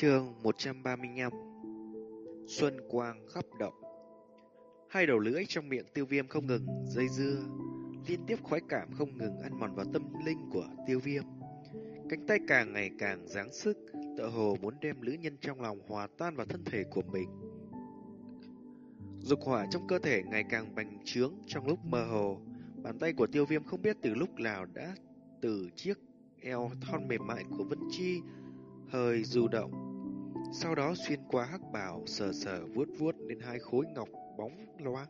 Chương 135 Xuân quang khắp động. Hai đầu lưỡi trong miệng tiêu viêm không ngừng dây dưa, Liên tiếp khoái cảm không ngừng ăn mòn vào tâm linh của tiêu viêm. Cánh tay càng ngày càng giáng sức Tợ hồ muốn đem lữ nhân trong lòng hòa tan vào thân thể của mình. Dục hỏa trong cơ thể ngày càng bành trướng trong lúc mơ hồ. Bàn tay của tiêu viêm không biết từ lúc nào đã từ chiếc eo thon mềm mại của Vân Chi hơi du động. Sau đó xuyên qua hắc bào sờ sờ vuốt vuốt lên hai khối ngọc bóng loáng,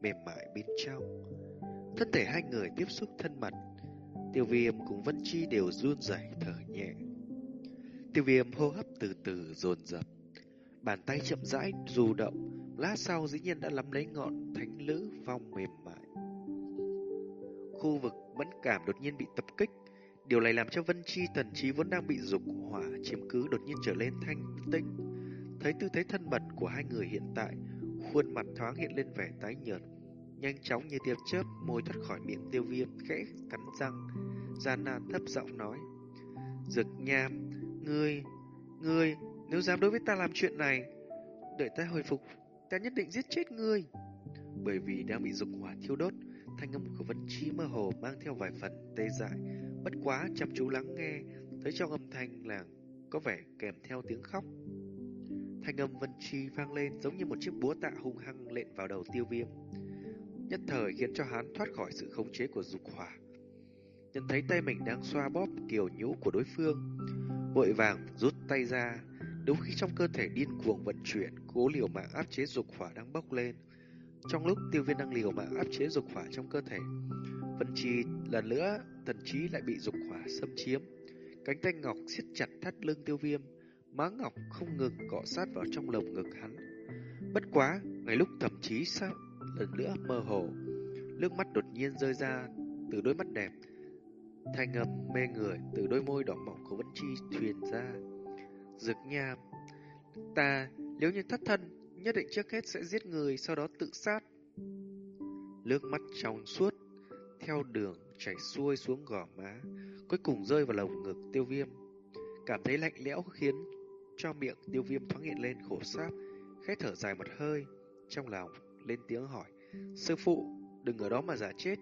mềm mại bên trong. Thân thể hai người tiếp xúc thân mật, tiêu viêm cùng Vân Chi đều run rẩy thở nhẹ. Tiêu viêm hô hấp từ từ dồn dập, bàn tay chậm rãi du động, lát sau dĩ nhiên đã nắm lấy ngọn thánh lữ vong mềm mại. Khu vực mẫn cảm đột nhiên bị tập kích, Điều này làm cho Vân Chi thần trí vốn đang bị dục hỏa chiếm cứ đột nhiên trở lên thanh tinh. Thấy tư thế thân mật của hai người hiện tại, khuôn mặt thoáng hiện lên vẻ tái nhợt. Nhanh chóng như tia chớp, môi thoát khỏi miệng tiêu viêm, khẽ cắn răng, gian nan thấp giọng nói. Dực nham, ngươi, ngươi, nếu dám đối với ta làm chuyện này, đợi ta hồi phục, ta nhất định giết chết ngươi. Bởi vì đang bị dục hỏa thiêu đốt, thanh âm của Vân Chi mơ hồ mang theo vài phần tê dại, Bất quá chăm chú lắng nghe, thấy trong âm thanh là có vẻ kèm theo tiếng khóc. Thanh âm Vân Chi vang lên giống như một chiếc búa tạ hung hăng lện vào đầu tiêu viêm. Nhất thời khiến cho hắn thoát khỏi sự khống chế của dục hỏa. Nhận thấy tay mình đang xoa bóp kiều nhũ của đối phương, vội vàng rút tay ra, đúng khi trong cơ thể điên cuồng vận chuyển, cố liều mạng áp chế dục hỏa đang bốc lên. Trong lúc tiêu viên đang liều mạng áp chế dục hỏa trong cơ thể, Vân trì lần nữa thần trí lại bị dục hỏa xâm chiếm. Cánh tay ngọc siết chặt thắt lưng tiêu viêm, má ngọc không ngừng cọ sát vào trong lồng ngực hắn. Bất quá, ngay lúc thậm chí sao lần nữa mơ hồ, nước mắt đột nhiên rơi ra từ đôi mắt đẹp. Thanh âm mê người từ đôi môi đỏ mọng của Vân Chi thuyền ra. Dược nha, ta nếu như thất thân, nhất định trước hết sẽ giết người sau đó tự sát. Nước mắt trong suốt theo đường chảy xuôi xuống gò má, cuối cùng rơi vào lồng ngực tiêu viêm. Cảm thấy lạnh lẽo khiến cho miệng tiêu viêm thoáng hiện lên khổ sáp, khẽ thở dài một hơi, trong lòng lên tiếng hỏi, sư phụ, đừng ở đó mà giả chết,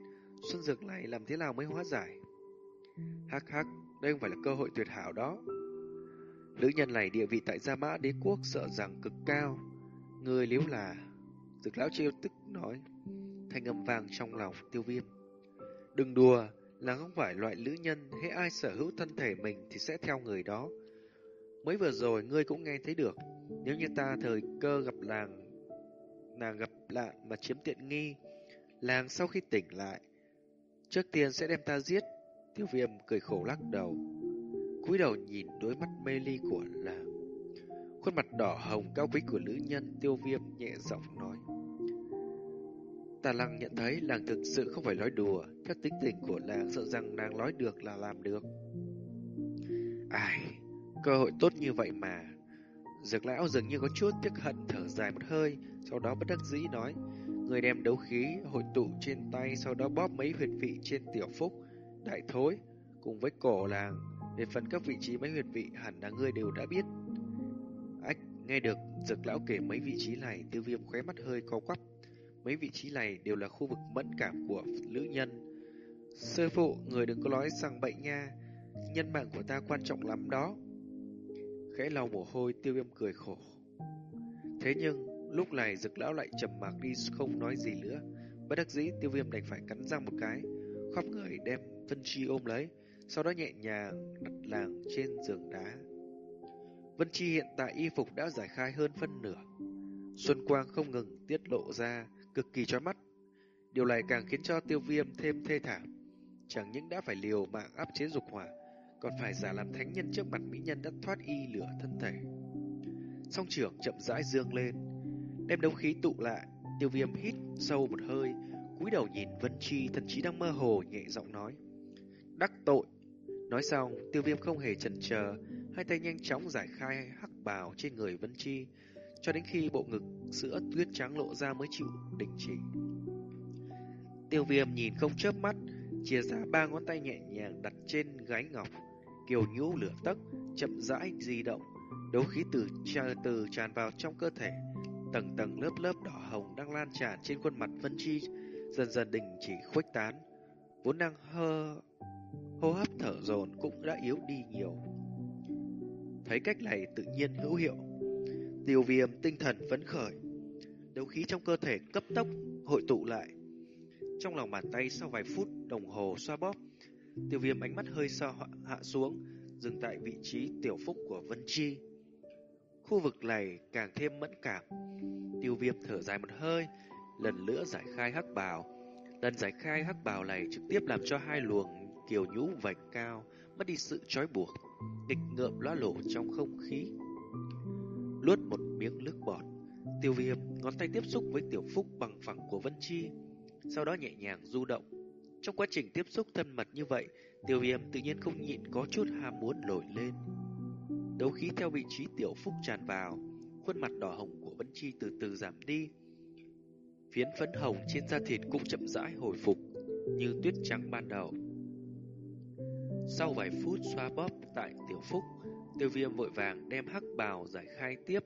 xuân dược này làm thế nào mới hóa giải? Hắc hắc, đây không phải là cơ hội tuyệt hảo đó. Nữ nhân này địa vị tại Gia Mã đế quốc sợ rằng cực cao, người liếu là... Dược lão trêu tức nói, thanh âm vàng trong lòng tiêu viêm. Đừng đùa, là không phải loại nữ nhân, hễ ai sở hữu thân thể mình thì sẽ theo người đó. Mới vừa rồi ngươi cũng nghe thấy được, nếu như ta thời cơ gặp làng, nàng gặp lạn mà chiếm tiện nghi, làng sau khi tỉnh lại, trước tiên sẽ đem ta giết. Tiêu viêm cười khổ lắc đầu, cúi đầu nhìn đôi mắt mê ly của làng. Khuôn mặt đỏ hồng cao quý của nữ nhân tiêu viêm nhẹ giọng nói. Tà lăng nhận thấy làng thực sự không phải nói đùa, theo tính tình của làng sợ rằng nàng nói được là làm được. Ai, cơ hội tốt như vậy mà. Dược lão dường như có chút tiếc hận thở dài một hơi, sau đó bất đắc dĩ nói, người đem đấu khí hội tụ trên tay, sau đó bóp mấy huyệt vị trên tiểu phúc, đại thối, cùng với cổ làng, về phần các vị trí mấy huyệt vị hẳn là ngươi đều đã biết. Nghe được dược lão kể mấy vị trí này, tiêu viêm khóe mắt hơi co quắp. Mấy vị trí này đều là khu vực mẫn cảm của nữ nhân. Sư phụ, người đừng có nói rằng bệnh nha. Nhân mạng của ta quan trọng lắm đó. Khẽ lau mồ hôi tiêu viêm cười khổ. Thế nhưng, lúc này dực lão lại trầm mặc đi không nói gì nữa. Bất đắc dĩ tiêu viêm đành phải cắn răng một cái. Khóc người đem phân Chi ôm lấy. Sau đó nhẹ nhàng đặt làng trên giường đá. Vân Chi hiện tại y phục đã giải khai hơn phân nửa. Xuân quang không ngừng tiết lộ ra cực kỳ chói mắt. Điều này càng khiến cho tiêu viêm thêm thê thảm. Chẳng những đã phải liều mạng áp chế dục hỏa, còn phải giả làm thánh nhân trước mặt mỹ nhân đã thoát y lửa thân thể. Song trưởng chậm rãi dương lên, đem đấu khí tụ lại, tiêu viêm hít sâu một hơi, cúi đầu nhìn Vân Chi, thần trí đang mơ hồ, nhẹ giọng nói. Đắc tội. Nói xong, tiêu viêm không hề chần chờ, hai tay nhanh chóng giải khai hắc bào trên người Vân Chi, cho đến khi bộ ngực sữa tuyết trắng lộ ra mới chịu đình chỉ. Tiêu viêm nhìn không chớp mắt, chia ra ba ngón tay nhẹ nhàng đặt trên gái ngọc, kiều nhũ lửa tấc, chậm rãi di động, Đấu khí từ từ tràn vào trong cơ thể, tầng tầng lớp lớp đỏ hồng đang lan tràn trên khuôn mặt Vân Chi, dần dần đình chỉ khuếch tán. Vốn đang hơ hô hấp thở dồn cũng đã yếu đi nhiều. Thấy cách này tự nhiên hữu hiệu, tiêu viêm tinh thần phấn khởi, đấu khí trong cơ thể cấp tốc hội tụ lại. Trong lòng bàn tay sau vài phút đồng hồ xoa bóp, tiêu viêm ánh mắt hơi xa hạ xuống, dừng tại vị trí tiểu phúc của Vân Chi. Khu vực này càng thêm mẫn cảm. Tiêu viêm thở dài một hơi, lần nữa giải khai hắc bào. Lần giải khai hắc bào này trực tiếp làm cho hai luồng kiều nhũ vạch cao mất đi sự trói buộc, nghịch ngợm loa lộ trong không khí. Luốt một miếng nước bọt, tiêu viêm ngón tay tiếp xúc với tiểu phúc bằng phẳng của Vân Chi, sau đó nhẹ nhàng du động. Trong quá trình tiếp xúc thân mật như vậy, tiêu viêm tự nhiên không nhịn có chút ham muốn nổi lên. Đấu khí theo vị trí tiểu phúc tràn vào, khuôn mặt đỏ hồng của Vân Chi từ từ giảm đi. Phiến phấn hồng trên da thịt cũng chậm rãi hồi phục, như tuyết trắng ban đầu. Sau vài phút xoa bóp tại tiểu phúc, tiêu viêm vội vàng đem hắc bào giải khai tiếp.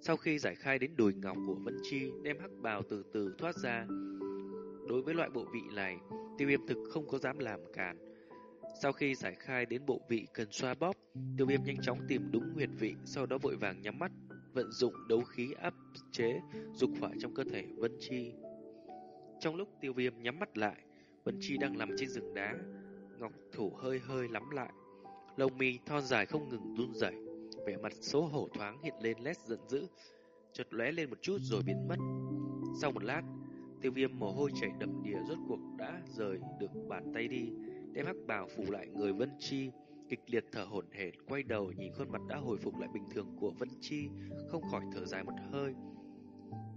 Sau khi giải khai đến đùi ngọc của Vân Chi, đem hắc bào từ từ thoát ra. Đối với loại bộ vị này, tiêu viêm thực không có dám làm cản. Sau khi giải khai đến bộ vị cần xoa bóp, tiêu viêm nhanh chóng tìm đúng huyệt vị, sau đó vội vàng nhắm mắt, vận dụng đấu khí áp chế, dục hỏa trong cơ thể Vân Chi. Trong lúc tiêu viêm nhắm mắt lại, Vân Chi đang nằm trên rừng đá, ngọc thủ hơi hơi lắm lại. Lông mi thon dài không ngừng run rẩy, vẻ mặt xấu hổ thoáng hiện lên lét giận dữ, chợt lóe lên một chút rồi biến mất. Sau một lát, tiêu viêm mồ hôi chảy đầm đìa rốt cuộc đã rời được bàn tay đi, đem hắc bào phủ lại người Vân Chi, kịch liệt thở hổn hển, quay đầu nhìn khuôn mặt đã hồi phục lại bình thường của Vân Chi, không khỏi thở dài một hơi.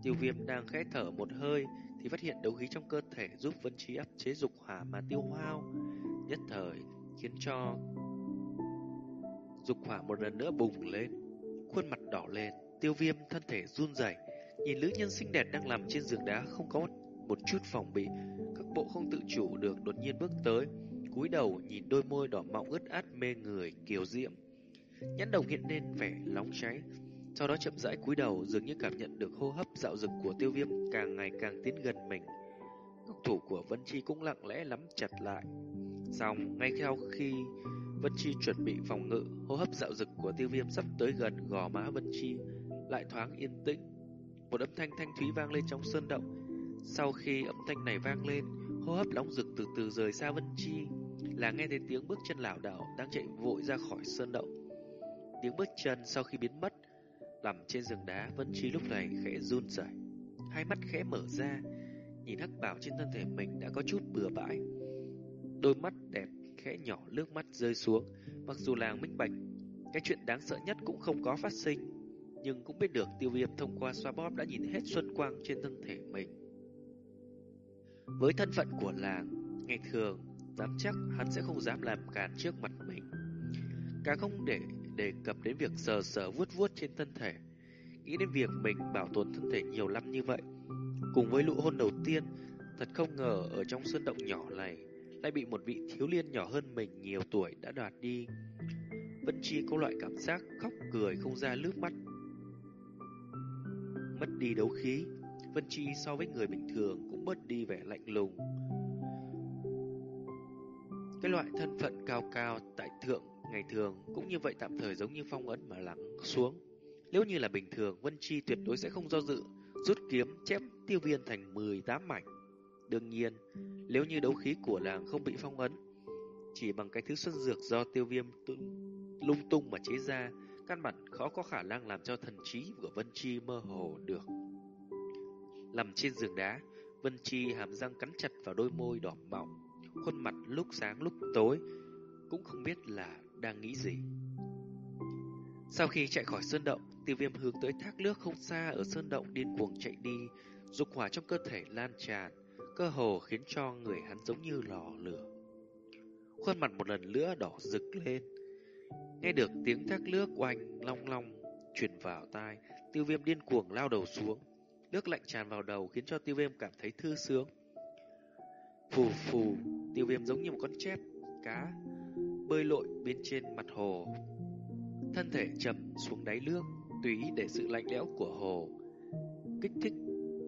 Tiêu Viêm đang khẽ thở một hơi thì phát hiện đấu khí trong cơ thể giúp Vân Chi áp chế dục hỏa mà tiêu hao, nhất thời khiến cho dục hỏa một lần nữa bùng lên, khuôn mặt đỏ lên, Tiêu Viêm thân thể run rẩy, nhìn nữ nhân xinh đẹp đang nằm trên giường đá không có một chút phòng bị, các bộ không tự chủ được đột nhiên bước tới, cúi đầu nhìn đôi môi đỏ mọng ướt át mê người kiều diễm. Nhãn đồng hiện lên vẻ nóng cháy, sau đó chậm rãi cúi đầu dường như cảm nhận được hô hấp dạo dực của tiêu viêm càng ngày càng tiến gần mình. Ngọc thủ của Vân Chi cũng lặng lẽ lắm chặt lại. Xong, ngay theo khi Vân Chi chuẩn bị phòng ngự, hô hấp dạo dực của tiêu viêm sắp tới gần gò má Vân Chi, lại thoáng yên tĩnh. Một âm thanh thanh thúy vang lên trong sơn động. Sau khi âm thanh này vang lên, hô hấp nóng rực từ từ rời xa Vân Chi, là nghe thấy tiếng bước chân lảo đảo đang chạy vội ra khỏi sơn động. Tiếng bước chân sau khi biến mất, nằm trên rừng đá, Vân Chi lúc này khẽ run rẩy, hai mắt khẽ mở ra, nhìn hắc bảo trên thân thể mình đã có chút bừa bãi. Đôi mắt đẹp khẽ nhỏ nước mắt rơi xuống, mặc dù làng minh bạch, cái chuyện đáng sợ nhất cũng không có phát sinh, nhưng cũng biết được tiêu viêm thông qua xoa bóp đã nhìn hết xuân quang trên thân thể mình. Với thân phận của làng, ngày thường, dám chắc hắn sẽ không dám làm càn trước mặt mình. Càng không để đề cập đến việc sờ sờ vuốt vuốt trên thân thể. Nghĩ đến việc mình bảo tồn thân thể nhiều năm như vậy. Cùng với lũ hôn đầu tiên, thật không ngờ ở trong sơn động nhỏ này lại bị một vị thiếu liên nhỏ hơn mình nhiều tuổi đã đoạt đi. Vân Chi có loại cảm giác khóc cười không ra nước mắt. Mất đi đấu khí, Vân Chi so với người bình thường cũng bớt đi vẻ lạnh lùng. Cái loại thân phận cao cao tại thượng ngày thường cũng như vậy tạm thời giống như phong ấn mà lắng xuống. Nếu như là bình thường, Vân Chi tuyệt đối sẽ không do dự, rút kiếm chém tiêu viên thành 18 mảnh. Đương nhiên, nếu như đấu khí của làng không bị phong ấn, chỉ bằng cái thứ xuân dược do tiêu viêm lung tung mà chế ra, căn bản khó có khả năng làm cho thần trí của Vân Chi mơ hồ được. Nằm trên giường đá, Vân Chi hàm răng cắn chặt vào đôi môi đỏ mọng, khuôn mặt lúc sáng lúc tối, cũng không biết là đang nghĩ gì. Sau khi chạy khỏi sơn động, tiêu viêm hướng tới thác nước không xa ở sơn động điên cuồng chạy đi, dục hỏa trong cơ thể lan tràn, cơ hồ khiến cho người hắn giống như lò lửa. Khuôn mặt một lần nữa đỏ rực lên. Nghe được tiếng thác nước oanh long long truyền vào tai, tiêu viêm điên cuồng lao đầu xuống. Nước lạnh tràn vào đầu khiến cho tiêu viêm cảm thấy thư sướng. Phù phù, tiêu viêm giống như một con chép, cá, bơi lội bên trên mặt hồ. Thân thể chậm xuống đáy nước, tùy ý để sự lạnh lẽo của hồ kích thích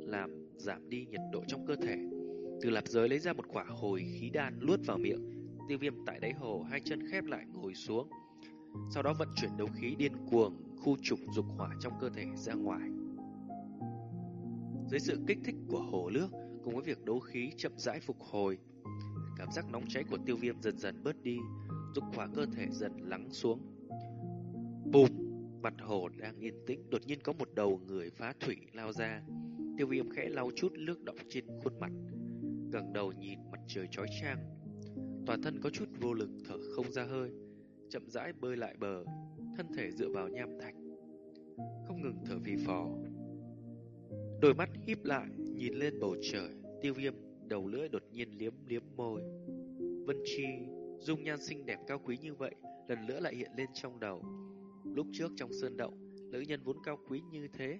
làm giảm đi nhiệt độ trong cơ thể. Từ lạp giới lấy ra một quả hồi khí đan luốt vào miệng, tiêu viêm tại đáy hồ hai chân khép lại ngồi xuống. Sau đó vận chuyển đấu khí điên cuồng, khu trục dục hỏa trong cơ thể ra ngoài. Dưới sự kích thích của hồ nước, cùng với việc đấu khí chậm rãi phục hồi, cảm giác nóng cháy của tiêu viêm dần dần bớt đi, dục hỏa cơ thể dần lắng xuống. Bùm! Mặt hồ đang yên tĩnh, đột nhiên có một đầu người phá thủy lao ra. Tiêu viêm khẽ lau chút nước đọng trên khuôn mặt, ngẩng đầu nhìn mặt trời chói chang. Toàn thân có chút vô lực thở không ra hơi, chậm rãi bơi lại bờ, thân thể dựa vào nham thạch, không ngừng thở vì phò. Đôi mắt híp lại, nhìn lên bầu trời, tiêu viêm đầu lưỡi đột nhiên liếm liếm môi. Vân Chi, dung nhan xinh đẹp cao quý như vậy, lần nữa lại hiện lên trong đầu. Lúc trước trong sơn động, nữ nhân vốn cao quý như thế.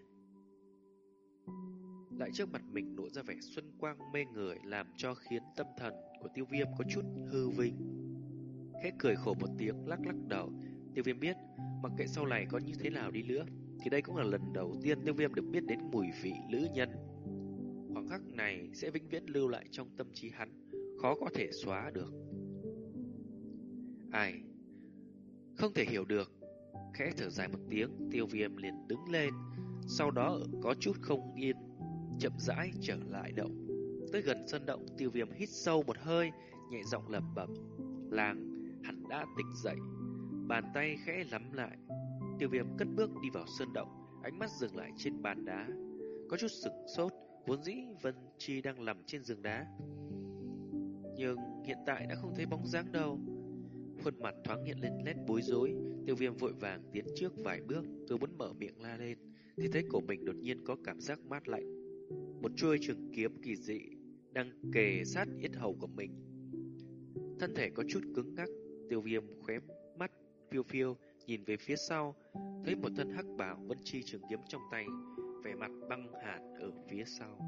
Lại trước mặt mình lộ ra vẻ xuân quang mê người làm cho khiến tâm thần của tiêu viêm có chút hư vinh. Khẽ cười khổ một tiếng lắc lắc đầu, tiêu viêm biết, mặc kệ sau này có như thế nào đi nữa, thì đây cũng là lần đầu tiên tiêu viêm được biết đến mùi vị nữ nhân. Khoảng khắc này sẽ vĩnh viễn lưu lại trong tâm trí hắn, khó có thể xóa được. Ai? Không thể hiểu được Khẽ thở dài một tiếng, tiêu viêm liền đứng lên, sau đó có chút không yên, chậm rãi trở lại động. Tới gần sân động, tiêu viêm hít sâu một hơi, nhẹ giọng lẩm bẩm. Làng, hắn đã tỉnh dậy. Bàn tay khẽ lắm lại. Tiêu viêm cất bước đi vào sân động, ánh mắt dừng lại trên bàn đá. Có chút sửng sốt, vốn dĩ Vân Chi đang nằm trên giường đá. Nhưng hiện tại đã không thấy bóng dáng đâu. Khuôn mặt thoáng hiện lên nét bối rối, tiêu viêm vội vàng tiến trước vài bước, tôi muốn mở miệng la lên, thì thấy cổ mình đột nhiên có cảm giác mát lạnh. Một chuôi trường kiếm kỳ dị đang kề sát yết hầu của mình. Thân thể có chút cứng ngắc, tiêu viêm khóe mắt phiêu phiêu nhìn về phía sau, thấy một thân hắc bảo vân chi trường kiếm trong tay, vẻ mặt băng hàn ở phía sau.